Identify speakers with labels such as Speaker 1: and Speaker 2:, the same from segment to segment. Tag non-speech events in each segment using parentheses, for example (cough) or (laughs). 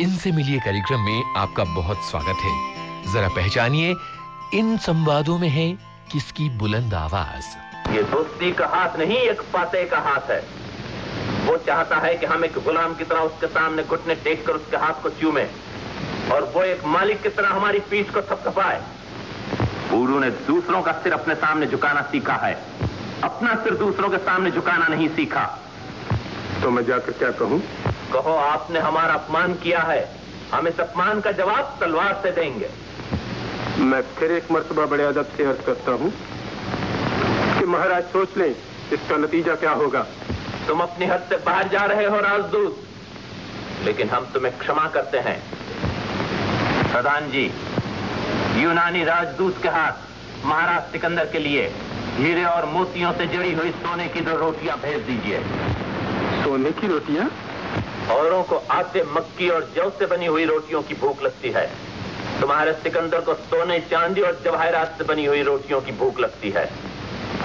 Speaker 1: इनसे मिलिए कार्यक्रम में आपका बहुत स्वागत है। जरा पहचानिए इन संवादों में है किसकी बुलंद आवाज़?
Speaker 2: ये दोस्ती का हाथ नहीं एक फाते का हाथ है। वो चाहता है कि हम एक गुलाम की तरह उसके सामने घुटने टेक कर उसके हाथ को चूमे और वो एक मालिक की तरह हमारी पीठ को थपथपाए। गुरु ने दूसरों का सिर अपने सामने झुकाना सीखा है। अपना सिर दूसरों के सामने झुकाना नहीं सीखा।
Speaker 3: तो मैं जाकर क्या कहूँ?
Speaker 2: कहो आपने हमारा अपमान किया है। हम इस अपमान का जवाब तलवार से देंगे।
Speaker 3: मैं फिर एक मरतबा बड़े अदब से अर्ज़ करता हूँ कि महाराज सोच लें इसका नतीजा क्या होगा।
Speaker 2: तुम अपनी हद से बाहर जा रहे हो राजदूत। लेकिन हम तुम्हें क्षमा करते हैं। प्रधान जी यूनानी राजदूत के हाथ महाराज सिकंदर के लिए हीरे और मोतियों से जड़ी हुई सोने की दो रोटियाँ भेज दीजिए।
Speaker 3: सोने की रोटियाँ?
Speaker 2: औरों को आटे मक्की और जौ से बनी हुई रोटियों की भूख लगती है। तुम्हारे सिकंदर को सोने चांदी और जवाहरात से बनी हुई रोटियों की भूख लगती है।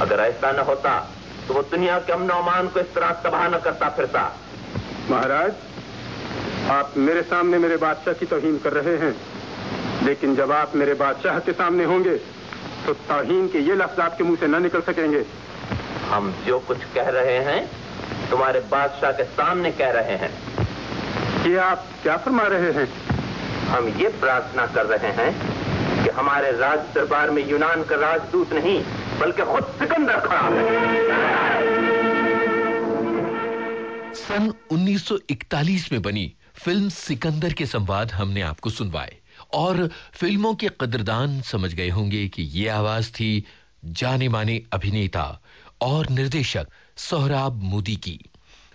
Speaker 2: अगर ऐसा न होता तो वो दुनिया के अमन अमान को इस तरह तबाह न करता फिरता।
Speaker 3: महाराज आप मेरे सामने मेरे बादशाह की तोहीन कर रहे हैं। लेकिन जब आप मेरे बादशाह के सामने होंगे तो तोहीन के ये लफ्ज आपके मुँह से न निकल सकेंगे।
Speaker 2: हम जो कुछ कह रहे हैं तुम्हारे बादशाह के सामने कह रहे हैं।
Speaker 3: ये आप क्या फरमा रहे हैं?
Speaker 2: हम ये प्रार्थना कर रहे हैं कि हमारे राज दरबार में यूनान का राजदूत नहीं बल्कि खुद सिकंदर खड़ा है।
Speaker 1: सन 1941 में बनी फ़िल्म सिकंदर के संवाद हमने आपको सुनवाए और फ़िल्मों के कदरदान समझ गए होंगे कि ये आवाज़ थी जाने माने अभिनेता और निर्देशक सोहराब मोदी की।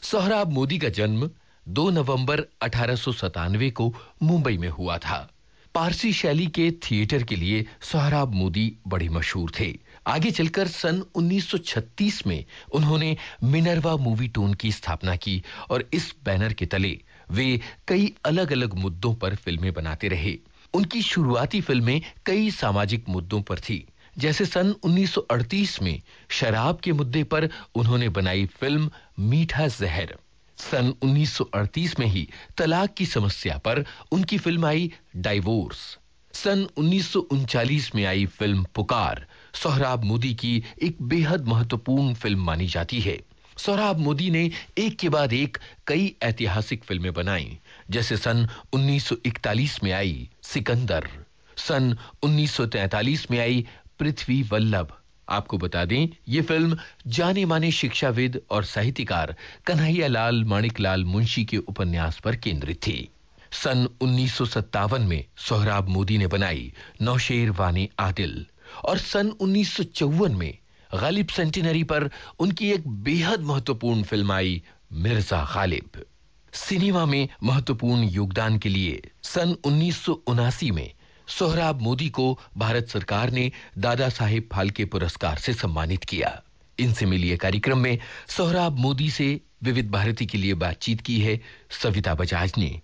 Speaker 1: सोहराब मोदी का जन्म 2 नवंबर अठारह को मुंबई में हुआ था। पारसी शैली के थिएटर के लिए सोहराब मोदी बड़े मशहूर थे। आगे चलकर सन 1936 में उन्होंने मिनरवा मूवी टोन की स्थापना की और इस बैनर के तले वे कई अलग अलग मुद्दों पर फ़िल्में बनाते रहे। उनकी शुरुआती फ़िल्में कई सामाजिक मुद्दों पर थी। जैसे सन 1938 में शराब के मुद्दे पर उन्होंने बनाई फ़िल्म मीठा जहर। सन 1938 में ही तलाक की समस्या पर उनकी फ़िल्म आई डाइवोर्स। सन उन्नीस में आई फ़िल्म पुकार। सोहराब मोदी की एक बेहद महत्वपूर्ण फ़िल्म मानी जाती है। सोहराब मोदी ने एक के बाद एक कई ऐतिहासिक फ़िल्में बनाई, जैसे सन 1941 में आई सिकंदर, सन 1943 में आई पृथ्वी वल्लभ आपको बता दें, ये फ़िल्म जाने माने शिक्षाविद और साहित्यकार कन्हैया लाल माणिक लाल मुंशी के उपन्यास पर केंद्रित थी। सन उन्नीस सौ सत्तावन में सोहराब मोदी ने बनाई नौशेर वानी आदिल और सन उन्नीस सौ चौवन में गालिब सेंटिनरी पर उनकी एक बेहद महत्वपूर्ण फ़िल्म आई, मिर्ज़ा गालिब। सिनेमा में महत्वपूर्ण योगदान के लिए सन उन्नीस सौ उनासी में सोहराब मोदी को भारत सरकार ने दादा साहेब फाल्के पुरस्कार से सम्मानित किया। इनसे मिलिए कार्यक्रम में सोहराब मोदी से विविध भारती के लिए बातचीत की है सविता बजाज ने।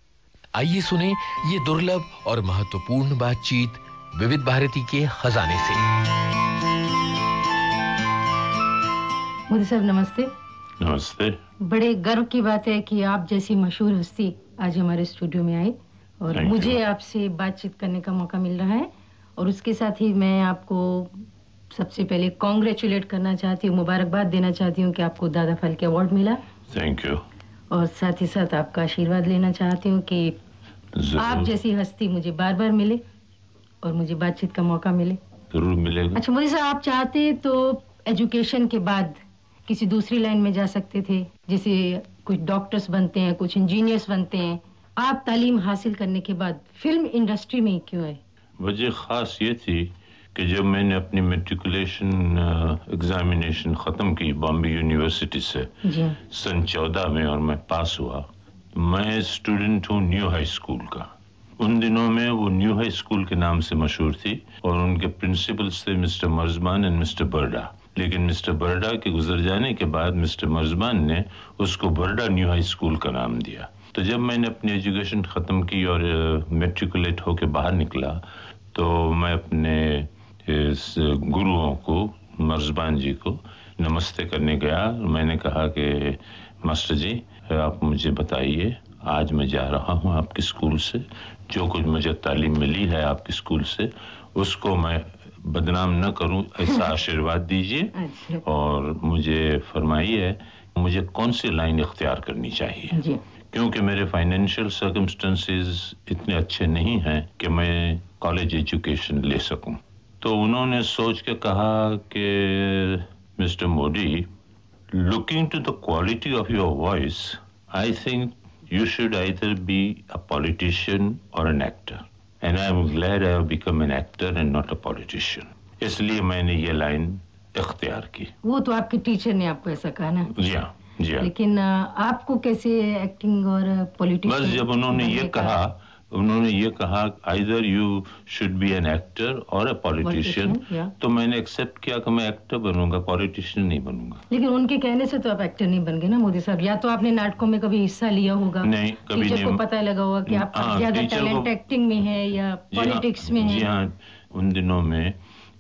Speaker 1: आइए सुने ये दुर्लभ और महत्वपूर्ण बातचीत विविध भारती के खजाने से।
Speaker 4: मोदी साहब नमस्ते।
Speaker 5: नमस्ते।
Speaker 4: बड़े गर्व की बात है कि आप जैसी मशहूर हस्ती आज हमारे स्टूडियो में आए और मुझे आपसे बातचीत करने का मौका मिल रहा है और उसके साथ ही मैं आपको सबसे पहले कॉन्ग्रेचुलेट करना चाहती हूँ मुबारकबाद देना चाहती हूँ कि आपको दादा फल के अवार्ड मिला।
Speaker 5: थैंक यू
Speaker 4: और साथ ही साथ आपका आशीर्वाद लेना चाहती हूँ कि आप जैसी हस्ती मुझे बार बार मिले और मुझे बातचीत का मौका मिले।
Speaker 5: ज़रूर मिलेगा।
Speaker 4: अच्छा मोदी साहब आप चाहते तो एजुकेशन के बाद किसी दूसरी लाइन में जा सकते थे जैसे कुछ डॉक्टर्स बनते हैं कुछ इंजीनियर्स बनते हैं। आप तालीम हासिल करने के बाद फ़िल्म इंडस्ट्री में क्यों आए?
Speaker 5: वजह खास ये थी कि जब मैंने अपनी मेट्रिकुलेशन एग्जामिनेशन ख़त्म की बॉम्बे यूनिवर्सिटी से सन चौदह में और मैं पास हुआ मैं स्टूडेंट हूँ न्यू हाई स्कूल का। उन दिनों में वो न्यू हाई स्कूल के नाम से मशहूर थी और उनके प्रिंसिपल्स थे मिस्टर मर्जमान एंड मिस्टर बर्डा। लेकिन मिस्टर बर्डा के गुजर जाने के बाद मिस्टर मर्जमान ने उसको बर्डा न्यू हाई स्कूल का नाम दिया। तो जब मैंने अपनी एजुकेशन ख़त्म की और मेट्रिकुलेट होकर बाहर निकला तो मैं अपने इस गुरुओं को, मर्जबान जी को नमस्ते करने गया। मैंने कहा कि, मास्टर जी, आप मुझे बताइए, आज मैं जा रहा हूँ आपके स्कूल से। जो कुछ मुझे तालीम मिली है आपके स्कूल से, उसको मैं बदनाम न करूँ ऐसा (laughs) आशीर्वाद दीजिए। अच्छा। और मुझे फरमाइए मुझे कौन सी लाइन इख्तियार करनी चाहिए? क्योंकि मेरे फाइनेंशियल सर्कमस्टेंसेस इतने अच्छे नहीं हैं कि मैं कॉलेज एजुकेशन ले सकूँ। तो उन्होंने सोच के कहा कि mister Modi looking to the quality of your voice I think you should either be a politician or an actor and I am glad I have become an actor and not a politician इसलिए मैंने ये line इख्तियार की।
Speaker 4: वो तो आपके teacher ने आपको ऐसा कहा ना?
Speaker 5: जी हाँ जी हाँ।
Speaker 4: लेकिन आपको कैसे एक्टिंग और पॉलिटिक्स
Speaker 5: बस जब उन्होंने ये कहा उन्होंने ये कहा either you should be an actor or a politician तो मैंने एक्सेप्ट किया कि मैं एक्टर बनूँगा पॉलिटिशियन नहीं बनूँगा।
Speaker 4: लेकिन उनके कहने से तो आप एक्टर नहीं बन गए ना मोदी साहब। या तो आपने नाटकों में कभी हिस्सा लिया होगा।
Speaker 5: नहीं कभी
Speaker 4: नहीं को पता लगा होगा कि आपका हाँ, ज़्यादा टैलेंट एक्टिंग में है या पॉलिटिक्स में है
Speaker 5: जी हाँ। उन दिनों में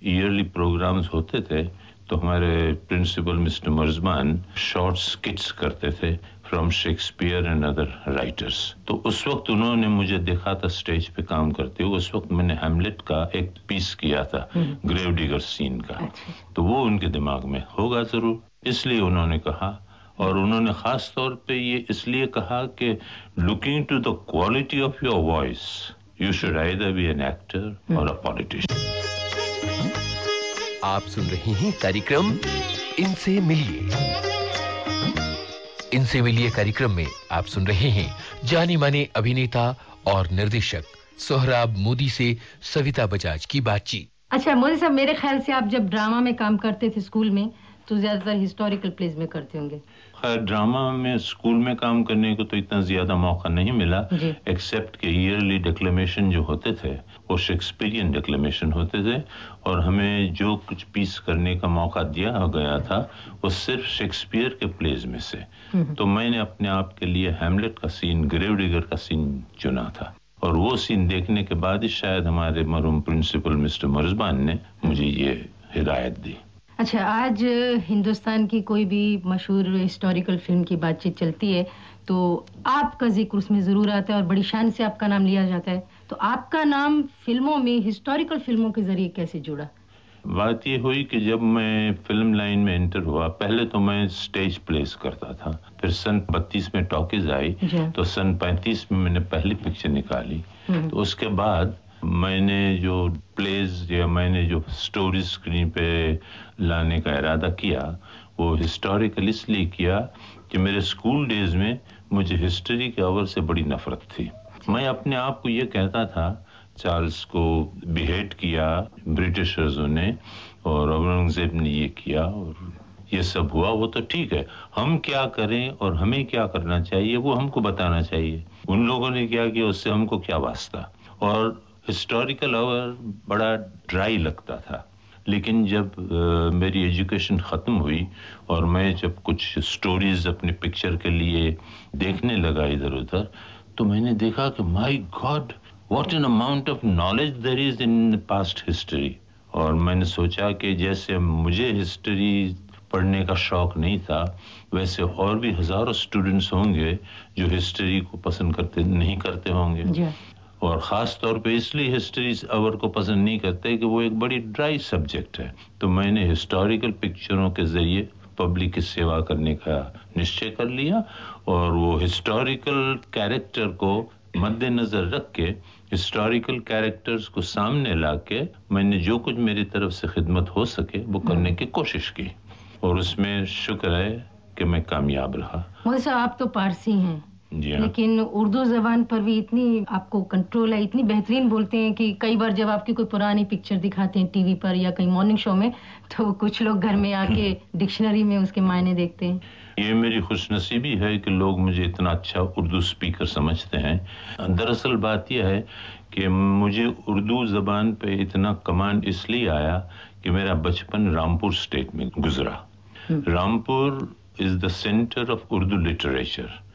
Speaker 5: ईयरली प्रोग्राम्स होते थे। तो हमारे प्रिंसिपल मिस्टर मर्जमान शॉर्ट स्किट्स करते थे from Shakespeare and other writers तो उस वक्त उन्होंने मुझे देखा था स्टेज पे काम करते हुए। उस वक्त मैंने हेमलेट का एक पीस किया था ग्रेव डिगर सीन का। अच्छा। तो वो उनके दिमाग में होगा ज़रूर। इसलिए उन्होंने कहा और उन्होंने खास तौर पे ये इसलिए कहा कि looking to the quality of your voice you should either be an actor or a politician
Speaker 1: आप सुन रहे हैं कार्यक्रम इनसे मिलिए। इनसे मिलिए कार्यक्रम में आप सुन रहे हैं जाने माने अभिनेता और निर्देशक सोहराब मोदी से सविता बजाज की बातचीत।
Speaker 4: अच्छा मोदी साहब, मेरे ख्याल से आप जब ड्रामा में काम करते थे स्कूल में तो ज़्यादातर हिस्टोरिकल प्लेस में करते होंगे।
Speaker 5: खैर ड्रामा में स्कूल में काम करने को तो इतना ज़्यादा मौका नहीं मिला एक्सेप्ट के ईयरली डिक्लेमेशन जो होते थे वो शेक्सपीरियन डिक्लेमेशन होते थे और हमें जो कुछ पीस करने का मौका दिया गया था वो सिर्फ़ शेक्सपियर के प्लेज में से। हम्म। तो मैंने अपने आप के लिए हेमलेट का सीन ग्रेवडिगर का सीन चुना था। और वो सीन देखने के बाद ही शायद हमारे मरूम प्रिंसिपल मिस्टर मरजबान ने मुझे ये हिदायत दी।
Speaker 4: अच्छा आज हिंदुस्तान की कोई भी मशहूर हिस्टोरिकल फ़िल्म की बातचीत चलती है तो आपका ज़िक्र उसमें ज़रूर आता है और बड़ी शान से आपका नाम लिया जाता है। तो आपका नाम फ़िल्मों में हिस्टोरिकल फ़िल्मों के ज़रिए कैसे जुड़ा?
Speaker 5: बात ये हुई कि जब मैं फ़िल्म लाइन में एंटर हुआ पहले तो मैं स्टेज प्लेस करता था। फिर सन बत्तीस में टॉकीज आई तो सन पैंतीस में मैंने पहली पिक्चर निकाली। हम्म। तो उसके बाद मैंने जो प्लेज या मैंने जो स्टोरी स्क्रीन पे लाने का इरादा किया, वो हिस्टोरिकल इसलिए किया कि मेरे स्कूल डेज़ में मुझे हिस्ट्री के अवर से बड़ी नफरत थी। मैं अपने आप को ये कहता था चार्ल्स को बिहेट किया ब्रिटिशर्सों ने, और औरंगज़ेब ने ये किया, और ये सब हुआ, वो तो ठीक है। हम क्या करें और हमें क्या करना चाहिए, वो हमको बताना चाहिए। उन लोगों ने क्या किया, उससे हमको क्या वास्ता? और हिस्टोरिकल आवर बड़ा ड्राई लगता था। लेकिन जब आ, मेरी एजुकेशन ख़त्म हुई और मैं जब कुछ स्टोरीज अपने पिक्चर के लिए देखने लगा इधर उधर तो मैंने देखा कि my God what an amount of knowledge there is in past history और मैंने सोचा कि जैसे मुझे हिस्ट्री पढ़ने का शौक नहीं था वैसे और भी हज़ारों स्टूडेंट्स होंगे जो हिस्ट्री को पसंद करते नहीं करते होंगे। और ख़ास तौर पे इसलिए हिस्ट्री अवर को पसंद नहीं करते कि वो एक बड़ी ड्राई सब्जेक्ट है। तो मैंने हिस्टोरिकल पिक्चरों के ज़रिए पब्लिक की सेवा करने का निश्चय कर लिया और वो हिस्टोरिकल कैरेक्टर को मद्देनजर रख के हिस्टोरिकल कैरेक्टर्स को सामने ला के मैंने जो कुछ मेरी तरफ़ से खिदमत हो सके वो करने की कोशिश की। और उसमें शुक्र है कि मैं कामयाब रहा।
Speaker 4: मोदी आप तो पारसी हाँ। लेकिन उर्दू जबान पर भी इतनी आपको कंट्रोल है इतनी बेहतरीन बोलते हैं कि कई बार जब आपकी कोई पुरानी पिक्चर दिखाते हैं टीवी पर या कहीं मॉर्निंग शो में तो कुछ लोग घर में आके (laughs) डिक्शनरी में उसके मायने देखते हैं।
Speaker 5: ये मेरी खुशनसीबी है कि लोग मुझे इतना अच्छा उर्दू स्पीकर समझते हैं। दरअसल बात यह है कि मुझे उर्दू जबान पे इतना कमांड इसलिए आया कि मेरा बचपन रामपुर स्टेट में गुजरा। हम्म। Rampur is the centre of Urdu literature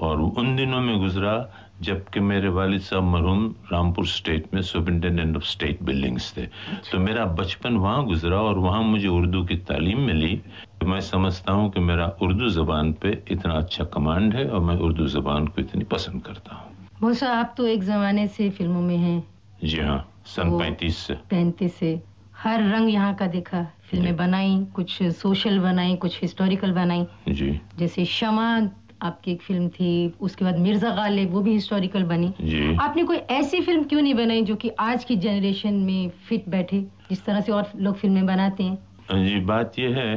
Speaker 5: और उन दिनों में गुजरा जबकि मेरे वालिद साहब मरहूम रामपुर स्टेट में सुपरिटेंडेंट ऑफ़ स्टेट बिल्डिंग्स थे। तो मेरा बचपन वहाँ गुजरा और वहाँ मुझे उर्दू की तालीम मिली। तो मैं समझता हूँ कि मेरा उर्दू जबान पे इतना अच्छा कमांड है और मैं उर्दू जबान को इतनी पसंद करता हूँ।
Speaker 4: मूसा आप तो एक जमाने से फ़िल्मों में हैं।
Speaker 5: जी हाँ सन पैंतीस से।
Speaker 4: पैंतीस से। हर रंग यहाँ का देखा। फ़िल्में बनाई कुछ सोशल बनाई कुछ हिस्टोरिकल बनाई।
Speaker 5: जी।
Speaker 4: जैसे शमा आपकी एक फ़िल्म थी उसके बाद मिर्ज़ा गालिब वो भी हिस्टोरिकल बनी।
Speaker 5: जी।
Speaker 4: आपने कोई ऐसी फ़िल्म क्यों नहीं बनाई जो कि आज की जनरेशन में फिट बैठे जिस तरह से और लोग फ़िल्में बनाते हैं?
Speaker 5: जी बात यह है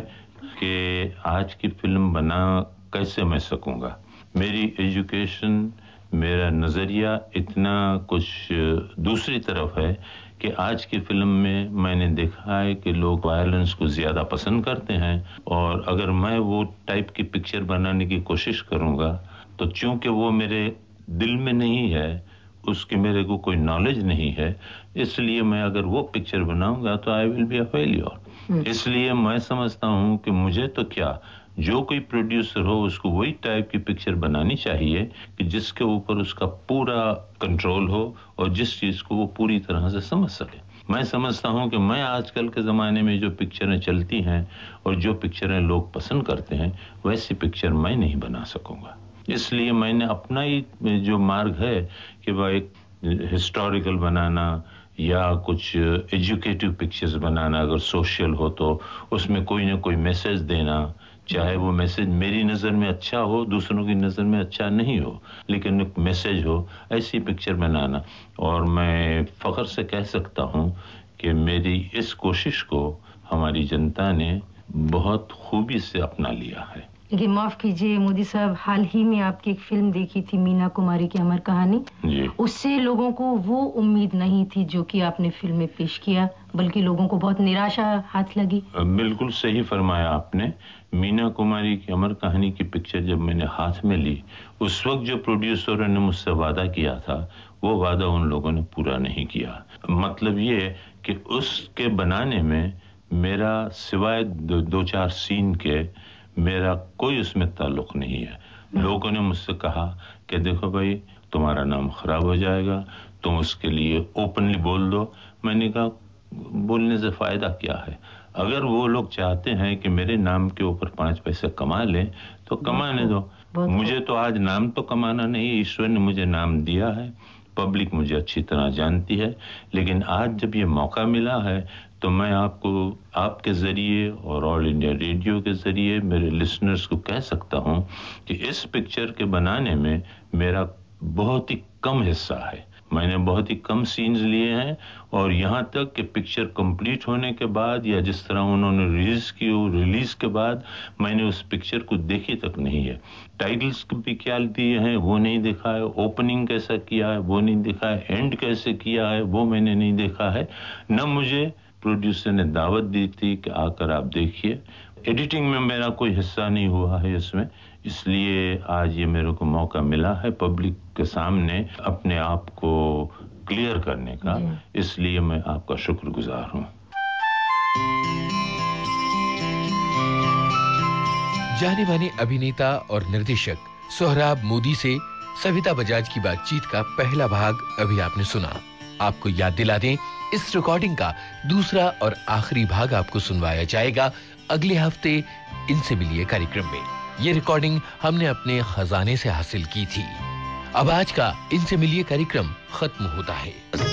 Speaker 5: कि आज की फ़िल्म बना कैसे मैं सकूँगा? मेरी एजुकेशन मेरा नज़रिया इतना कुछ दूसरी तरफ़ है कि आज की फ़िल्म में मैंने देखा है कि लोग वायलेंस को ज़्यादा पसंद करते हैं और अगर मैं वो टाइप की पिक्चर बनाने की कोशिश करूँगा तो चूँकि वो मेरे दिल में नहीं है उसकी मेरे को कोई नॉलेज नहीं है इसलिए मैं अगर वो पिक्चर बनाऊँगा तो I will be a failure इसलिए मैं समझता हूँ कि मुझे तो क्या जो कोई प्रोड्यूसर हो, उसको वही टाइप की पिक्चर बनानी चाहिए कि जिसके ऊपर उसका पूरा कंट्रोल हो और जिस चीज़ को वो पूरी तरह से समझ सके। मैं समझता हूँ कि मैं आजकल के ज़माने में जो पिक्चरें चलती हैं और जो पिक्चरें लोग पसंद करते हैं, वैसी पिक्चर मैं नहीं बना सकूँगा। इसलिए मैंने अपना ही जो मार्ग है कि वह एक हिस्टोरिकल बनाना या कुछ एजुकेटिव पिक्चर्स बनाना, अगर सोशल हो तो उसमें कोई ना कोई मैसेज देना चाहे वो मैसेज मेरी नज़र में अच्छा हो, दूसरों की नज़र में अच्छा नहीं हो, लेकिन एक मैसेज हो, ऐसी पिक्चर बनाना और मैं फ़ख्र से कह सकता हूँ कि मेरी इस कोशिश को हमारी जनता ने बहुत खूबी से अपना लिया है।
Speaker 4: देखिए माफ़ कीजिए मोदी साहब हाल ही में आपकी एक फ़िल्म देखी थी मीना कुमारी की अमर कहानी। उससे लोगों को वो उम्मीद नहीं थी जो कि आपने फ़िल्म में पेश किया बल्कि लोगों को बहुत निराशा हाथ लगी।
Speaker 5: बिल्कुल सही फरमाया आपने। मीना कुमारी की अमर कहानी की पिक्चर जब मैंने हाथ में ली उस वक्त जो प्रोड्यूसरों ने मुझसे वादा किया था वो वादा उन लोगों ने पूरा नहीं किया। मतलब ये कि उसके बनाने में मेरा सिवाय दो, दो चार सीन के मेरा कोई उसमें ताल्लुक नहीं है। लोगों ने मुझसे कहा कि देखो भाई तुम्हारा नाम खराब हो जाएगा तुम उसके लिए ओपनली बोल दो। मैंने कहा बोलने से फ़ायदा क्या है? अगर वो लोग चाहते हैं कि मेरे नाम के ऊपर पाँच पैसे कमा लें तो कमाने दो। मुझे तो आज नाम तो कमाना नहीं ईश्वर ने मुझे नाम दिया है। पब्लिक मुझे अच्छी तरह जानती है लेकिन आज जब ये मौका मिला है तो मैं आपको, आपके ज़रिए और ऑल इंडिया रेडियो के ज़रिए, मेरे लिसनर्स को कह सकता हूँ कि इस पिक्चर के बनाने में मेरा बहुत ही कम हिस्सा है। मैंने बहुत ही कम सीन्स लिए हैं और यहाँ तक कि पिक्चर कंप्लीट होने के बाद या जिस तरह उन्होंने रिलीज़ की हो रिलीज़ के बाद मैंने उस पिक्चर को देखी तक नहीं है। टाइटल्स भी क्या दिए हैं, वो नहीं देखा है। ओपनिंग कैसा किया है, वो नहीं देखा है। एंड कैसे किया है, वो मैंने नहीं देखा है। न मुझे प्रोड्यूसर ने दावत दी थी कि आकर आप देखिए। एडिटिंग में मेरा कोई हिस्सा नहीं हुआ है इसमें इसलिए आज ये मेरे को मौका मिला है पब्लिक के सामने अपने आप को क्लियर करने का। इसलिए मैं आपका शुक्रगुजार हूँ।
Speaker 1: जाने माने अभिनेता और निर्देशक सोहराब मोदी से सविता बजाज की बातचीत का पहला भाग अभी आपने सुना। आपको याद दिला दें इस रिकॉर्डिंग का दूसरा और आखिरी भाग आपको सुनवाया जाएगा अगले हफ़्ते इनसे मिलिए कार्यक्रम में। ये रिकॉर्डिंग हमने अपने खजाने से हासिल की थी। अब आज का इनसे मिलिए कार्यक्रम खत्म होता है।